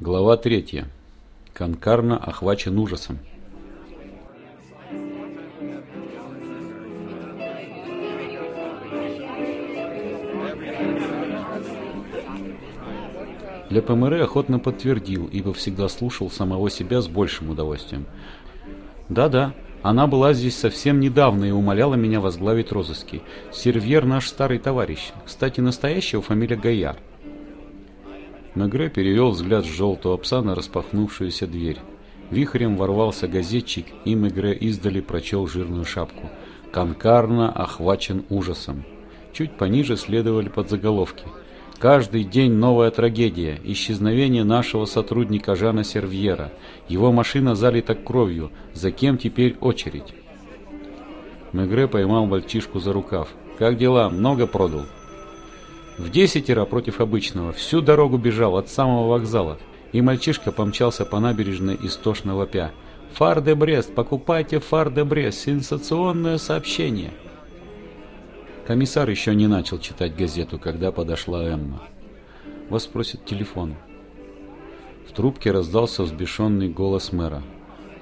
Глава 3. Конкарно охвачен ужасом. Для ПМР охотно подтвердил, ибо всегда слушал самого себя с большим удовольствием. Да-да, она была здесь совсем недавно и умоляла меня возглавить розыски. Сервьер наш старый товарищ. Кстати, настоящего фамилия Гаяр. Мегре перевел взгляд с желтого пса на распахнувшуюся дверь. Вихрем ворвался газетчик, и Мегре издали прочел жирную шапку. «Конкарно охвачен ужасом». Чуть пониже следовали подзаголовки. «Каждый день новая трагедия. Исчезновение нашего сотрудника Жана Сервьера. Его машина залита кровью. За кем теперь очередь?» Мегре поймал мальчишку за рукав. «Как дела? Много продал?» В десятеро против обычного. Всю дорогу бежал от самого вокзала. И мальчишка помчался по набережной истошно вопя. «Фар де Брест! Покупайте Фар де Брест! Сенсационное сообщение!» Комиссар еще не начал читать газету, когда подошла Эмма. Вас просит телефон. В трубке раздался взбешенный голос мэра.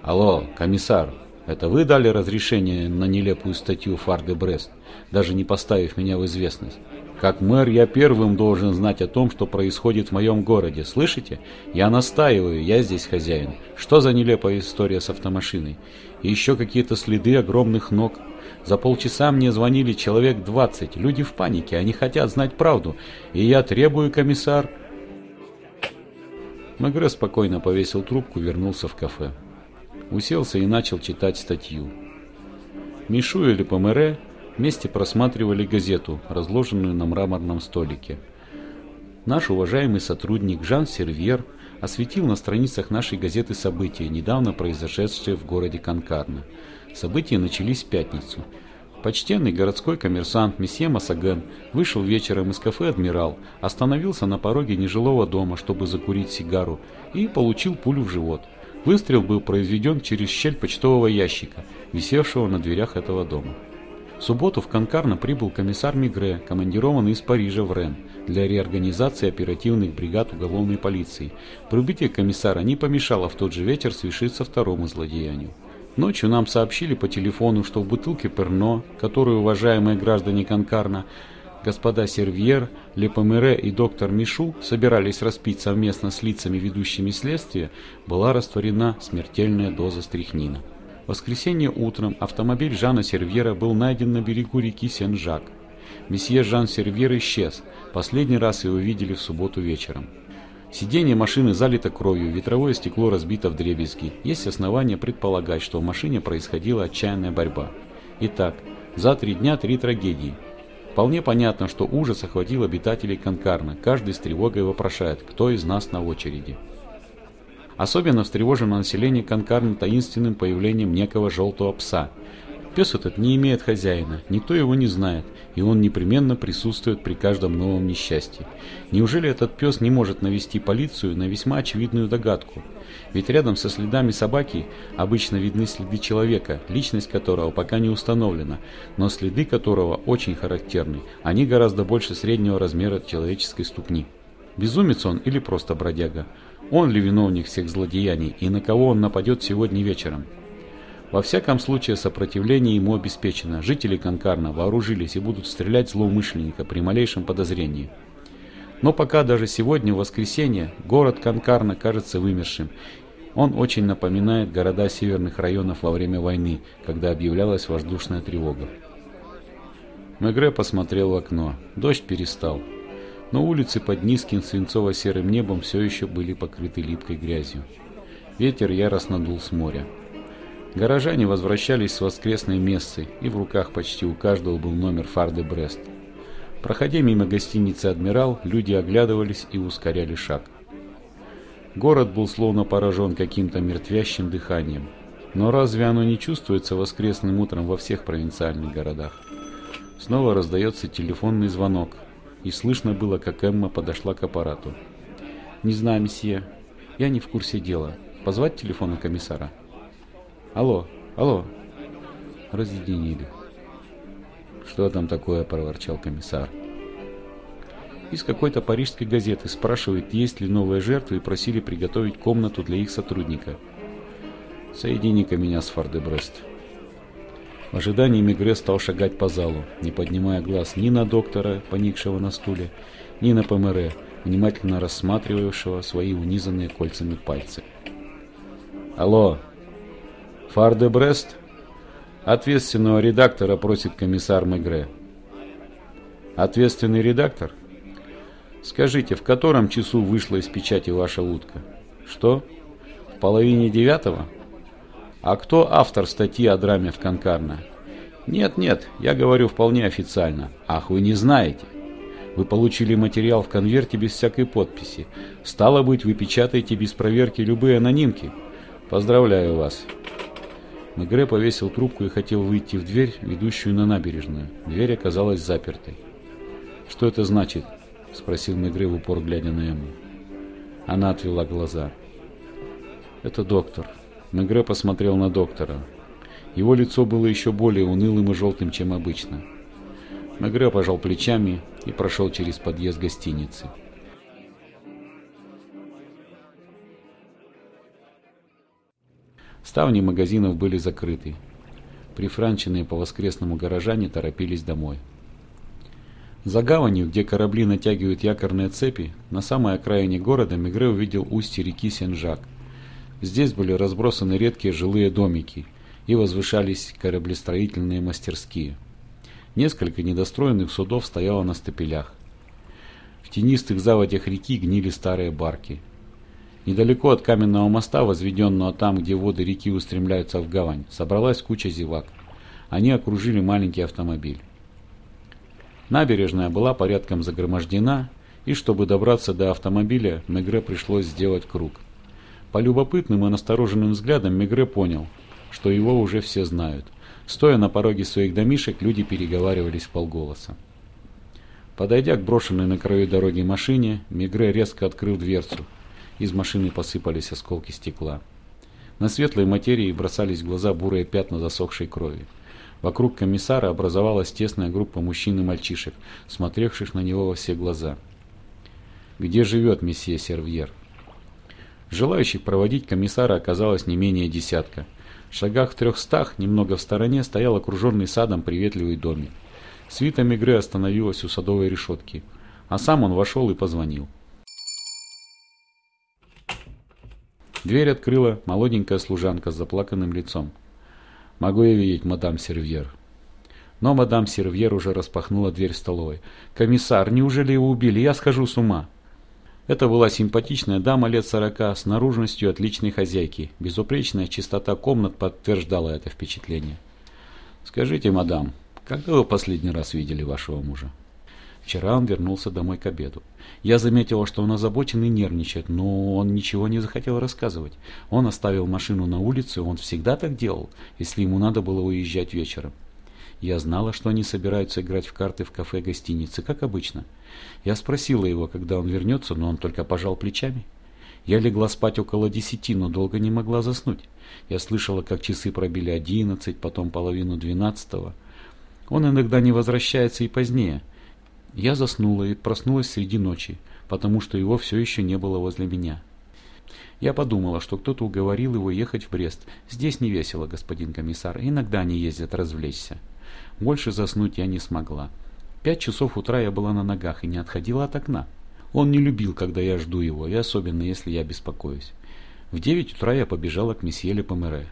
«Алло, комиссар, это вы дали разрешение на нелепую статью Фар де Брест, даже не поставив меня в известность?» Как мэр я первым должен знать о том, что происходит в моем городе. Слышите? Я настаиваю, я здесь хозяин. Что за нелепая история с автомашиной? И еще какие-то следы огромных ног. За полчаса мне звонили человек 20. Люди в панике, они хотят знать правду. И я требую, комиссар... Мегре спокойно повесил трубку, вернулся в кафе. Уселся и начал читать статью. Мишу или Помере Вместе просматривали газету, разложенную на мраморном столике. Наш уважаемый сотрудник Жан Сервьер осветил на страницах нашей газеты события, недавно произошедшие в городе Конкарно. События начались в пятницу. Почтенный городской коммерсант месье Массаген вышел вечером из кафе «Адмирал», остановился на пороге нежилого дома, чтобы закурить сигару, и получил пулю в живот. Выстрел был произведен через щель почтового ящика, висевшего на дверях этого дома. В субботу в Конкарно прибыл комиссар Мигре, командированный из Парижа в Рен, для реорганизации оперативных бригад уголовной полиции. Прибытие комиссара не помешало в тот же вечер свершиться второму злодеянию. Ночью нам сообщили по телефону, что в бутылке Перно, которую уважаемые граждане Конкарна, господа Сервьер, Лепомере и доктор Мишу собирались распить совместно с лицами, ведущими следствие, была растворена смертельная доза стрихнина. В воскресенье утром автомобиль Жана Сервьера был найден на берегу реки Сен-Жак. Месье Жан Сервьер исчез. Последний раз его видели в субботу вечером. Сиденье машины залито кровью, ветровое стекло разбито в дребезги. Есть основания предполагать, что в машине происходила отчаянная борьба. Итак, за три дня три трагедии. Вполне понятно, что ужас охватил обитателей Конкарна. Каждый с тревогой вопрошает, кто из нас на очереди. Особенно встревожено население Конкарна таинственным появлением некого желтого пса. Пес этот не имеет хозяина, никто его не знает, и он непременно присутствует при каждом новом несчастье. Неужели этот пес не может навести полицию на весьма очевидную догадку? Ведь рядом со следами собаки обычно видны следы человека, личность которого пока не установлена, но следы которого очень характерны, они гораздо больше среднего размера человеческой ступни. Безумец он или просто бродяга? Он ли виновник всех злодеяний и на кого он нападет сегодня вечером? Во всяком случае, сопротивление ему обеспечено. Жители Конкарна вооружились и будут стрелять злоумышленника при малейшем подозрении. Но пока даже сегодня, в воскресенье, город Конкарна кажется вымершим. Он очень напоминает города северных районов во время войны, когда объявлялась воздушная тревога. Мегре посмотрел в окно. Дождь перестал но улицы под низким свинцово-серым небом все еще были покрыты липкой грязью. Ветер яростно дул с моря. Горожане возвращались с воскресной мессы, и в руках почти у каждого был номер Фарды Брест. Проходя мимо гостиницы «Адмирал», люди оглядывались и ускоряли шаг. Город был словно поражен каким-то мертвящим дыханием. Но разве оно не чувствуется воскресным утром во всех провинциальных городах? Снова раздается телефонный звонок, и слышно было, как Эмма подошла к аппарату. «Не знаю, месье. Я не в курсе дела. Позвать телефона комиссара?» «Алло, алло!» Разъединили. «Что там такое?» – проворчал комиссар. Из какой-то парижской газеты спрашивают, есть ли новые жертвы и просили приготовить комнату для их сотрудника. Соедини-ка меня с Фардебрест. В ожидании Мигре стал шагать по залу, не поднимая глаз ни на доктора, поникшего на стуле, ни на ПМР, внимательно рассматривавшего свои унизанные кольцами пальцы. «Алло! Фардебрест?» Ответственного редактора просит комиссар Мегре. Ответственный редактор? Скажите, в котором часу вышла из печати ваша утка? Что? В половине девятого? А кто автор статьи о драме в Конкарно? Нет, нет, я говорю вполне официально. Ах, вы не знаете. Вы получили материал в конверте без всякой подписи. Стало быть, вы печатаете без проверки любые анонимки. Поздравляю вас. Мегре повесил трубку и хотел выйти в дверь, ведущую на набережную. Дверь оказалась запертой. «Что это значит?» – спросил Мегре в упор, глядя на Эмму. Она отвела глаза. «Это доктор». Мегре посмотрел на доктора. Его лицо было еще более унылым и желтым, чем обычно. Мегре пожал плечами и прошел через подъезд гостиницы. Ставни магазинов были закрыты. Прифранченные по воскресному горожане торопились домой. За гаванью, где корабли натягивают якорные цепи, на самой окраине города Мегре увидел устье реки Сен-Жак. Здесь были разбросаны редкие жилые домики и возвышались кораблестроительные мастерские. Несколько недостроенных судов стояло на стапелях. В тенистых заводях реки гнили старые барки – Недалеко от каменного моста, возведенного там, где воды реки устремляются в гавань, собралась куча зевак. Они окружили маленький автомобиль. Набережная была порядком загромождена, и чтобы добраться до автомобиля, Мегре пришлось сделать круг. По любопытным и настороженным взглядам Мегре понял, что его уже все знают. Стоя на пороге своих домишек, люди переговаривались в полголоса. Подойдя к брошенной на краю дороги машине, Мегре резко открыл дверцу – из машины посыпались осколки стекла. На светлой материи бросались в глаза бурые пятна засохшей крови. Вокруг комиссара образовалась тесная группа мужчин и мальчишек, смотревших на него во все глаза. «Где живет месье Сервьер?» Желающих проводить комиссара оказалось не менее десятка. В шагах в трехстах, немного в стороне, стоял окруженный садом приветливый домик. Свита Мегре остановилась у садовой решетки, а сам он вошел и позвонил. Дверь открыла молоденькая служанка с заплаканным лицом. «Могу я видеть мадам Сервьер?» Но мадам Сервьер уже распахнула дверь столовой. «Комиссар, неужели его убили? Я схожу с ума!» Это была симпатичная дама лет сорока с наружностью отличной хозяйки. Безупречная чистота комнат подтверждала это впечатление. «Скажите, мадам, когда вы последний раз видели вашего мужа?» Вчера он вернулся домой к обеду. Я заметила, что он озабочен и нервничает, но он ничего не захотел рассказывать. Он оставил машину на улице, он всегда так делал, если ему надо было уезжать вечером. Я знала, что они собираются играть в карты в кафе гостиницы, как обычно. Я спросила его, когда он вернется, но он только пожал плечами. Я легла спать около десяти, но долго не могла заснуть. Я слышала, как часы пробили одиннадцать, потом половину двенадцатого. Он иногда не возвращается и позднее – я заснула и проснулась среди ночи, потому что его все еще не было возле меня. Я подумала, что кто-то уговорил его ехать в Брест. Здесь не весело, господин комиссар, иногда они ездят развлечься. Больше заснуть я не смогла. Пять часов утра я была на ногах и не отходила от окна. Он не любил, когда я жду его, и особенно, если я беспокоюсь. В девять утра я побежала к месье Лепомере.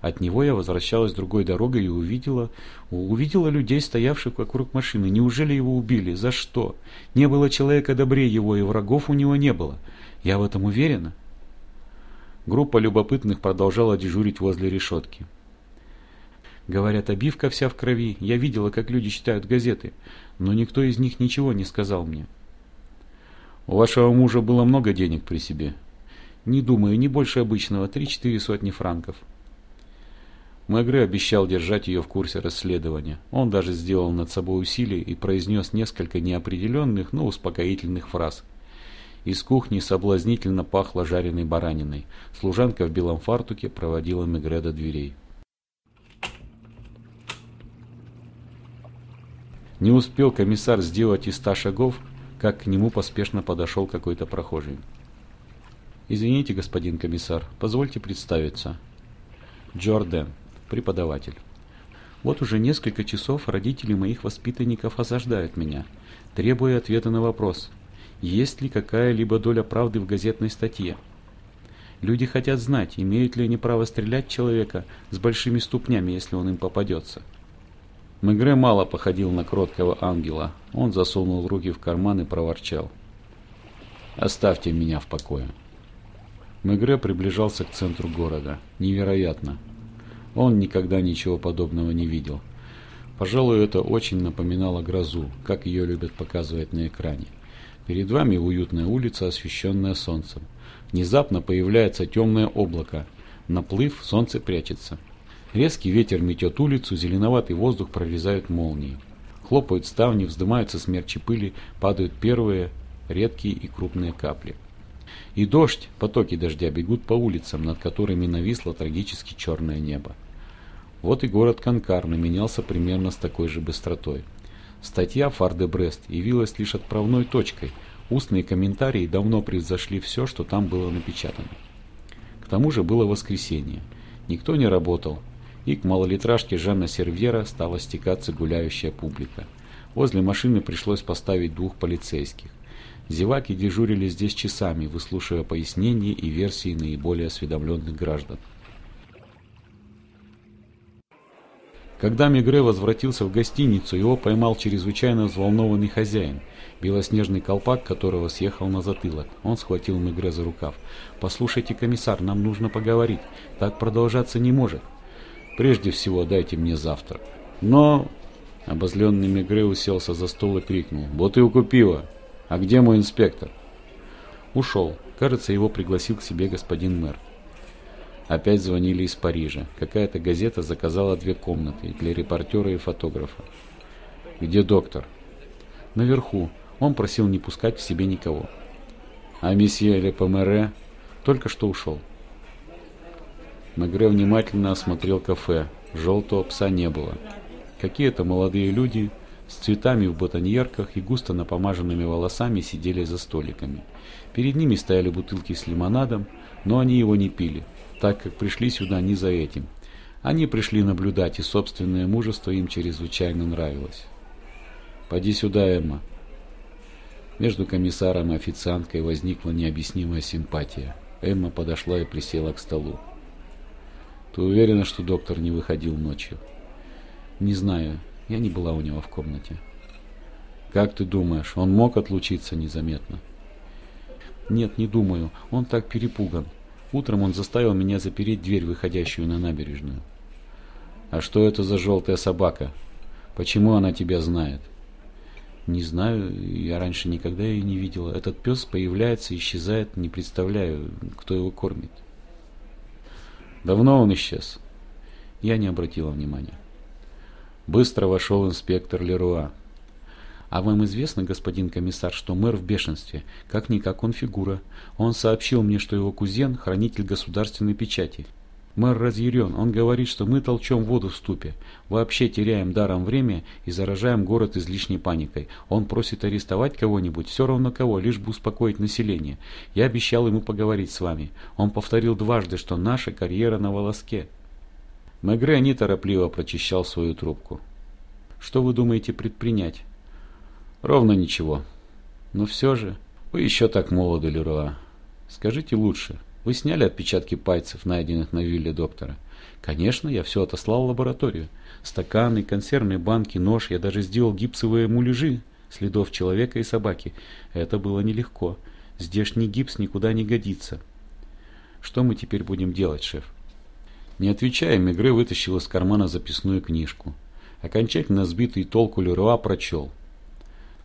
От него я возвращалась другой дорогой и увидела, увидела людей, стоявших вокруг машины. Неужели его убили? За что? Не было человека добрее его, и врагов у него не было. Я в этом уверена. Группа любопытных продолжала дежурить возле решетки. Говорят, обивка вся в крови. Я видела, как люди читают газеты, но никто из них ничего не сказал мне. У вашего мужа было много денег при себе? Не думаю, не больше обычного, три-четыре сотни франков. Мегре обещал держать ее в курсе расследования. Он даже сделал над собой усилие и произнес несколько неопределенных, но успокоительных фраз. Из кухни соблазнительно пахло жареной бараниной. Служанка в белом фартуке проводила Мегре до дверей. Не успел комиссар сделать и ста шагов, как к нему поспешно подошел какой-то прохожий. «Извините, господин комиссар, позвольте представиться. Джордан, преподаватель. Вот уже несколько часов родители моих воспитанников осаждают меня, требуя ответа на вопрос, есть ли какая-либо доля правды в газетной статье. Люди хотят знать, имеют ли они право стрелять человека с большими ступнями, если он им попадется. Мегре мало походил на кроткого ангела. Он засунул руки в карман и проворчал. «Оставьте меня в покое». Мегре приближался к центру города. Невероятно. Он никогда ничего подобного не видел. Пожалуй, это очень напоминало грозу, как ее любят показывать на экране. Перед вами уютная улица, освещенная солнцем. Внезапно появляется темное облако. Наплыв, солнце прячется. Резкий ветер метет улицу, зеленоватый воздух прорезают молнии. Хлопают ставни, вздымаются смерчи пыли, падают первые, редкие и крупные капли. И дождь, потоки дождя бегут по улицам, над которыми нависло трагически черное небо. Вот и город Конкарны менялся примерно с такой же быстротой. Статья «Фарде Брест» явилась лишь отправной точкой. Устные комментарии давно превзошли все, что там было напечатано. К тому же было воскресенье. Никто не работал, и к малолитражке Жанна Сервьера стала стекаться гуляющая публика. Возле машины пришлось поставить двух полицейских. Зеваки дежурили здесь часами, выслушивая пояснения и версии наиболее осведомленных граждан. Когда Мегре возвратился в гостиницу, его поймал чрезвычайно взволнованный хозяин, белоснежный колпак которого съехал на затылок. Он схватил Мегре за рукав. «Послушайте, комиссар, нам нужно поговорить. Так продолжаться не может. Прежде всего, дайте мне завтрак». «Но...» Обозленный Мегре уселся за стол и крикнул. «Бутылку пива!» «А где мой инспектор?» «Ушел. Кажется, его пригласил к себе господин мэр». Опять звонили из Парижа. Какая-то газета заказала две комнаты для репортера и фотографа. «Где доктор?» «Наверху. Он просил не пускать к себе никого». «А месье Лепомере?» «Только что ушел». Мегре внимательно осмотрел кафе. Желтого пса не было. Какие-то молодые люди с цветами в ботаньерках и густо напомаженными волосами сидели за столиками. Перед ними стояли бутылки с лимонадом, но они его не пили, так как пришли сюда не за этим. Они пришли наблюдать, и собственное мужество им чрезвычайно нравилось. «Поди сюда, Эмма». Между комиссаром и официанткой возникла необъяснимая симпатия. Эмма подошла и присела к столу. «Ты уверена, что доктор не выходил ночью?» «Не знаю. Я не была у него в комнате. Как ты думаешь, он мог отлучиться незаметно? Нет, не думаю. Он так перепуган. Утром он заставил меня запереть дверь, выходящую на набережную. А что это за желтая собака? Почему она тебя знает? Не знаю, я раньше никогда ее не видела. Этот пес появляется, исчезает, не представляю, кто его кормит. Давно он исчез? Я не обратила внимания. Быстро вошел инспектор Леруа. «А вам известно, господин комиссар, что мэр в бешенстве? Как-никак он фигура. Он сообщил мне, что его кузен – хранитель государственной печати. Мэр разъярен. Он говорит, что мы толчем воду в ступе. Вообще теряем даром время и заражаем город излишней паникой. Он просит арестовать кого-нибудь, все равно кого, лишь бы успокоить население. Я обещал ему поговорить с вами. Он повторил дважды, что наша карьера на волоске». Мегре неторопливо прочищал свою трубку. «Что вы думаете предпринять?» «Ровно ничего. Но все же, вы еще так молоды, Леруа. Скажите лучше, вы сняли отпечатки пальцев, найденных на вилле доктора?» «Конечно, я все отослал в лабораторию. Стаканы, консервные банки, нож, я даже сделал гипсовые муляжи следов человека и собаки. Это было нелегко. Здешний гипс никуда не годится. Что мы теперь будем делать, шеф?» Не отвечая, Мегре вытащил из кармана записную книжку. Окончательно сбитый толку Леруа прочел.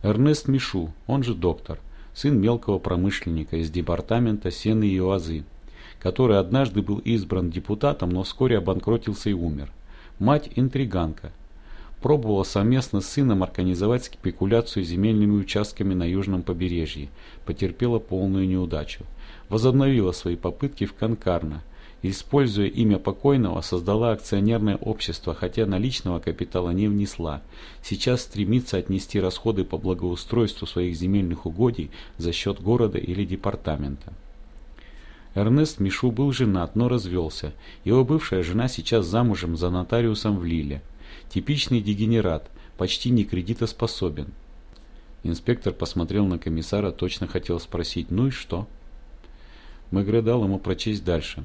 Эрнест Мишу, он же доктор, сын мелкого промышленника из департамента сены и оазы, который однажды был избран депутатом, но вскоре обанкротился и умер. Мать интриганка. Пробовала совместно с сыном организовать спекуляцию земельными участками на южном побережье. Потерпела полную неудачу. Возобновила свои попытки в Конкарно – используя имя покойного, создала акционерное общество, хотя наличного капитала не внесла. Сейчас стремится отнести расходы по благоустройству своих земельных угодий за счет города или департамента. Эрнест Мишу был женат, но развелся. Его бывшая жена сейчас замужем за нотариусом в Лиле. Типичный дегенерат, почти не кредитоспособен. Инспектор посмотрел на комиссара, точно хотел спросить «ну и что?». Мегре дал ему прочесть дальше.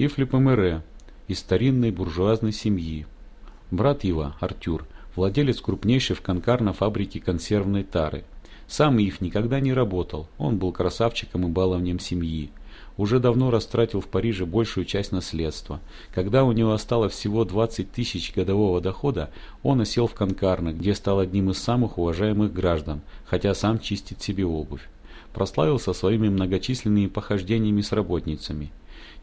Ифлип Эмере, из старинной буржуазной семьи. Брат его, Артюр, владелец крупнейшей в Конкарно фабрики консервной тары. Сам Ив никогда не работал, он был красавчиком и баловнем семьи. Уже давно растратил в Париже большую часть наследства. Когда у него осталось всего 20 тысяч годового дохода, он осел в Конкарно, где стал одним из самых уважаемых граждан, хотя сам чистит себе обувь. Прославился своими многочисленными похождениями с работницами.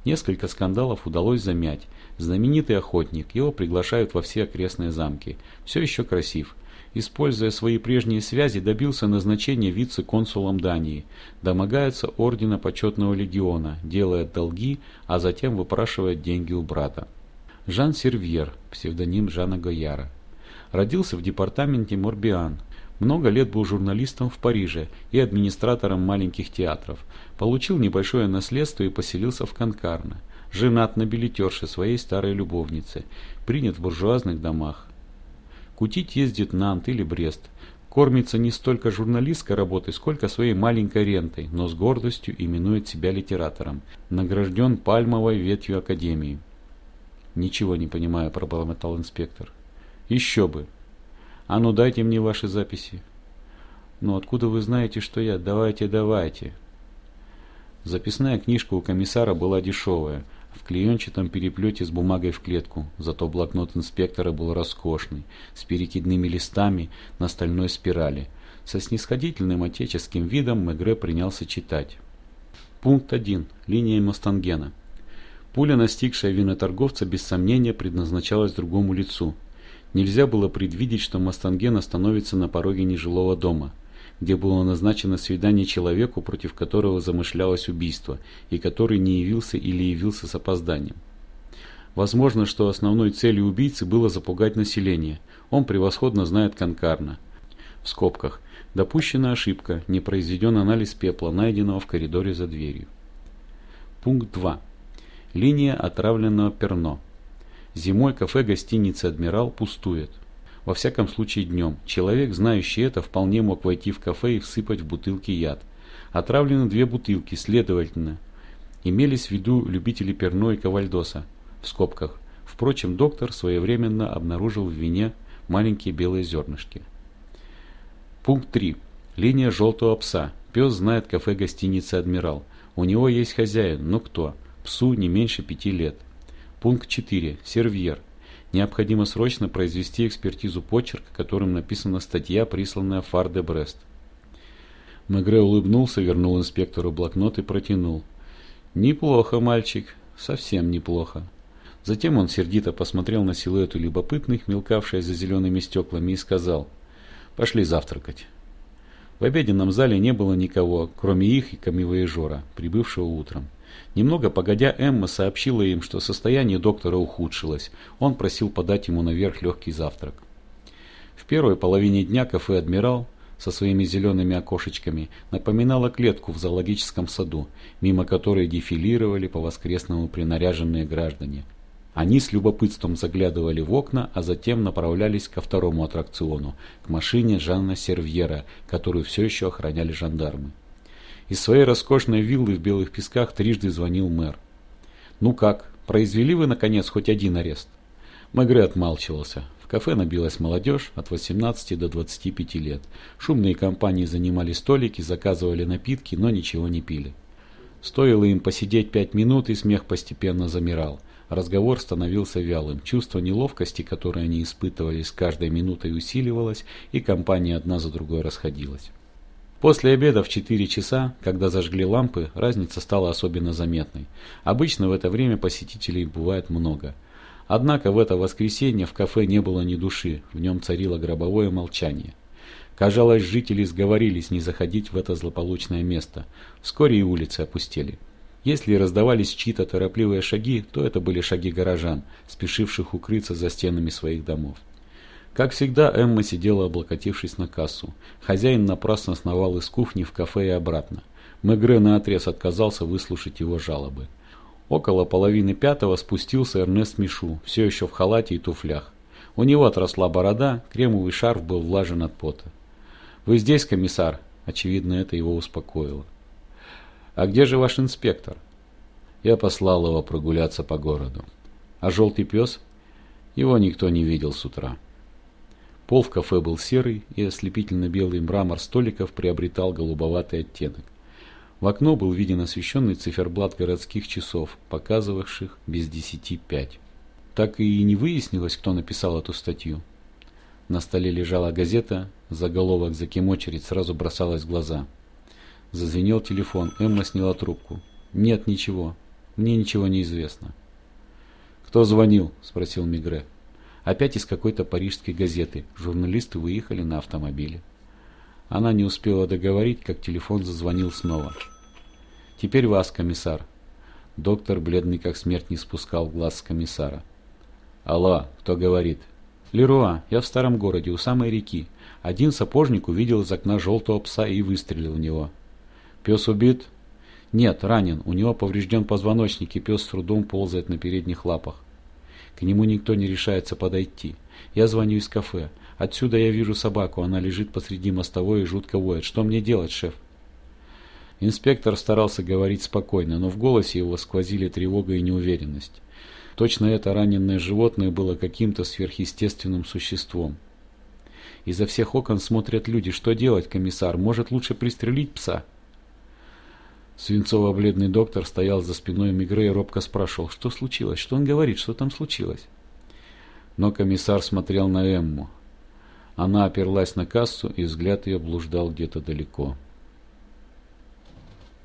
Несколько скандалов удалось замять. Знаменитый охотник, его приглашают во все окрестные замки. Все еще красив. Используя свои прежние связи, добился назначения вице-консулом Дании. Домогается ордена почетного легиона, делает долги, а затем выпрашивает деньги у брата. Жан Сервьер, псевдоним Жана Гояра. Родился в департаменте Морбиан. Много лет был журналистом в Париже и администратором маленьких театров. Получил небольшое наследство и поселился в Конкарно. Женат на билетерше своей старой любовницы. Принят в буржуазных домах. Кутить ездит Нант или Брест. Кормится не столько журналистской работой, сколько своей маленькой рентой, но с гордостью именует себя литератором. Награжден пальмовой ветвью Академии. «Ничего не понимаю», – пробормотал инспектор. «Еще бы. А ну дайте мне ваши записи». «Ну откуда вы знаете, что я? Давайте, давайте». Записная книжка у комиссара была дешевая, в клеенчатом переплете с бумагой в клетку, зато блокнот инспектора был роскошный, с перекидными листами на стальной спирали. Со снисходительным отеческим видом Мегре принялся читать. Пункт 1. Линия Мастангена. Пуля, настигшая виноторговца, без сомнения предназначалась другому лицу. Нельзя было предвидеть, что Мастанген остановится на пороге нежилого дома – где было назначено свидание человеку, против которого замышлялось убийство, и который не явился или явился с опозданием. Возможно, что основной целью убийцы было запугать население. Он превосходно знает Конкарна. В скобках. Допущена ошибка, не произведен анализ пепла, найденного в коридоре за дверью. Пункт 2. Линия отравленного перно. Зимой кафе гостиницы «Адмирал» пустует. Во всяком случае днем. Человек, знающий это, вполне мог войти в кафе и всыпать в бутылки яд. Отравлены две бутылки, следовательно. Имелись в виду любители перно и кавальдоса. В скобках. Впрочем, доктор своевременно обнаружил в вине маленькие белые зернышки. Пункт 3. Линия желтого пса. Пес знает кафе гостиницы «Адмирал». У него есть хозяин, но кто? Псу не меньше пяти лет. Пункт 4. Сервьер. Необходимо срочно произвести экспертизу почерка, которым написана статья, присланная Фар де Брест. Мегре улыбнулся, вернул инспектору блокнот и протянул. «Неплохо, мальчик, совсем неплохо». Затем он сердито посмотрел на силуэты любопытных, мелкавшие за зелеными стеклами, и сказал «Пошли завтракать». В обеденном зале не было никого, кроме их и камевоежора, прибывшего утром. Немного погодя, Эмма сообщила им, что состояние доктора ухудшилось. Он просил подать ему наверх легкий завтрак. В первой половине дня кафе «Адмирал» со своими зелеными окошечками напоминало клетку в зоологическом саду, мимо которой дефилировали по воскресному принаряженные граждане. Они с любопытством заглядывали в окна, а затем направлялись ко второму аттракциону, к машине Жанна Сервьера, которую все еще охраняли жандармы. Из своей роскошной виллы в Белых Песках трижды звонил мэр. «Ну как, произвели вы, наконец, хоть один арест?» Мегре отмалчивался. В кафе набилась молодежь от 18 до 25 лет. Шумные компании занимали столики, заказывали напитки, но ничего не пили. Стоило им посидеть пять минут, и смех постепенно замирал. Разговор становился вялым. Чувство неловкости, которое они испытывали с каждой минутой усиливалось, и компания одна за другой расходилась. После обеда в 4 часа, когда зажгли лампы, разница стала особенно заметной. Обычно в это время посетителей бывает много. Однако в это воскресенье в кафе не было ни души, в нем царило гробовое молчание. Казалось, жители сговорились не заходить в это злополучное место. Вскоре и улицы опустели. Если раздавались чьи-то торопливые шаги, то это были шаги горожан, спешивших укрыться за стенами своих домов. Как всегда, Эмма сидела, облокотившись на кассу. Хозяин напрасно сновал из кухни в кафе и обратно. Мегре наотрез отказался выслушать его жалобы. Около половины пятого спустился Эрнест Мишу, все еще в халате и туфлях. У него отросла борода, кремовый шарф был влажен от пота. «Вы здесь, комиссар?» Очевидно, это его успокоило. «А где же ваш инспектор?» Я послал его прогуляться по городу. А желтый пес? Его никто не видел с утра. Пол в кафе был серый, и ослепительно-белый мрамор столиков приобретал голубоватый оттенок. В окно был виден освещенный циферблат городских часов, показывавших без десяти пять. Так и не выяснилось, кто написал эту статью. На столе лежала газета, заголовок «За кем очередь» сразу бросалась в глаза. Зазвенел телефон. Эмма сняла трубку. «Нет, ничего. Мне ничего не известно». «Кто звонил?» – спросил Мигре. «Опять из какой-то парижской газеты. Журналисты выехали на автомобиле». Она не успела договорить, как телефон зазвонил снова. «Теперь вас, комиссар». Доктор, бледный как смерть, не спускал глаз с комиссара. «Алло, кто говорит?» «Леруа, я в старом городе, у самой реки. Один сапожник увидел из окна желтого пса и выстрелил в него. Пес убит? Нет, ранен. У него поврежден позвоночник, и пес с трудом ползает на передних лапах. К нему никто не решается подойти. Я звоню из кафе. Отсюда я вижу собаку. Она лежит посреди мостовой и жутко воет. Что мне делать, шеф? Инспектор старался говорить спокойно, но в голосе его сквозили тревога и неуверенность. Точно это раненое животное было каким-то сверхъестественным существом. Изо всех окон смотрят люди. Что делать, комиссар? Может, лучше пристрелить пса? Свинцово-бледный доктор стоял за спиной Мигре и робко спрашивал, что случилось, что он говорит, что там случилось. Но комиссар смотрел на Эмму. Она оперлась на кассу, и взгляд ее блуждал где-то далеко.